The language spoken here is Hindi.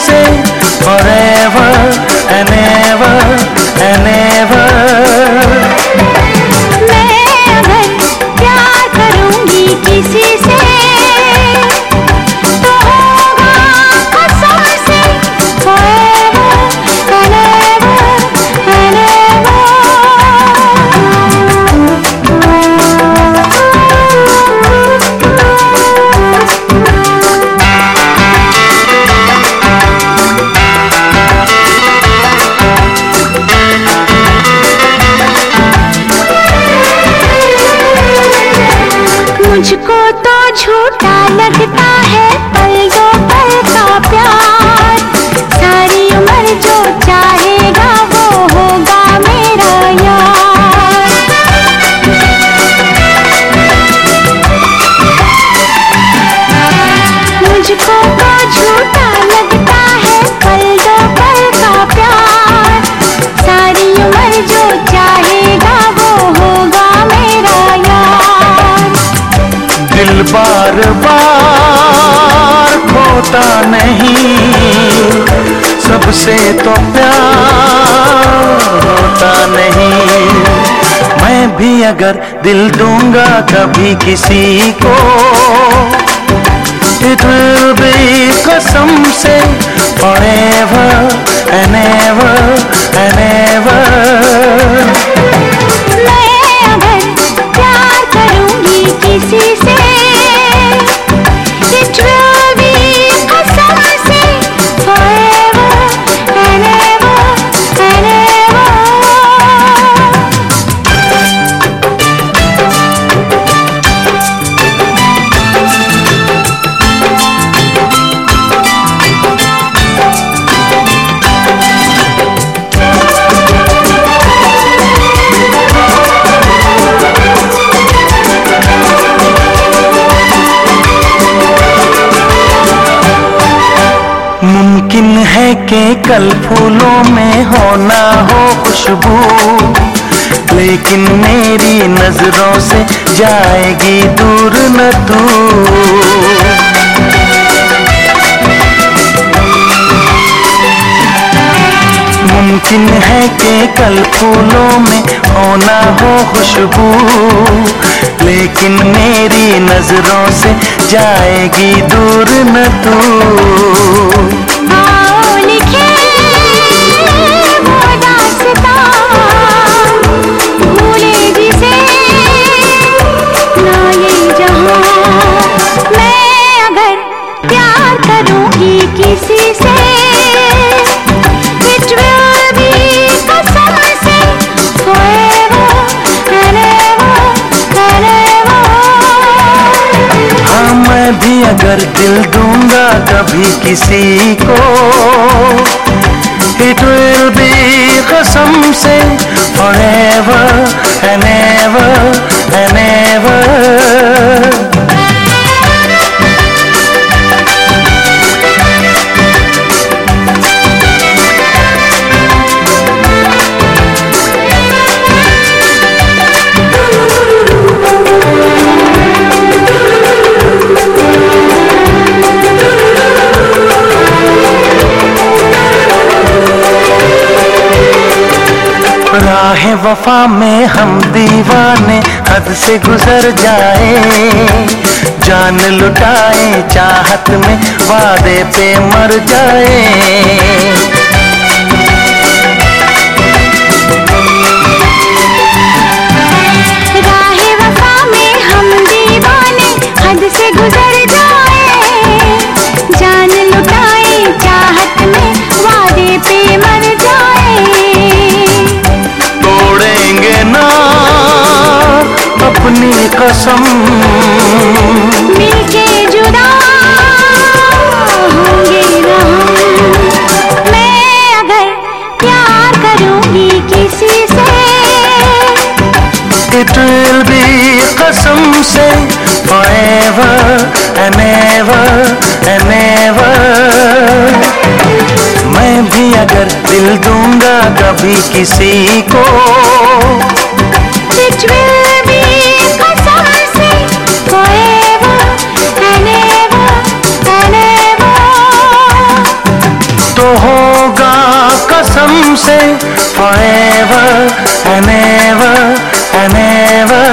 कसम मुझको तो झूठा लगता है पल दो पल का प्यार। खोता नहीं। सबसे तो प्यार होता नहीं। मैं भी अगर दिल दूँगा कभी किसी को It will be कसम से forever and ever and ever मैं अगर प्यार करूँगी किसी कल फूलों में हो ना हो खुशबू, लेकिन मेरी नज़रों से जाएगी दूर न तू मुमकिन है कि कल फूलों में हो ना हो खुशबू, लेकिन मेरी नज़रों से जाएगी दूर न तू किसी से It will be कसम से forever and ever and ever हाँ मैं भी अगर दिल दूँगा कभी किसी को It will be कसम से forever राह वफा में हम दीवाने, हद से गुजर जाए। जान लुटाए, चाहत में वादे पे मर जाए। राहे वफा में हम दीवाने, हद से गुजर कसम। मिलके जुदा होंगे ना हम मैं अगर प्यार करूँगी किसी से It will be कसम से forever and ever and ever मैं भी अगर दिल दूँगा कभी किसी को It will sing forever and ever and ever.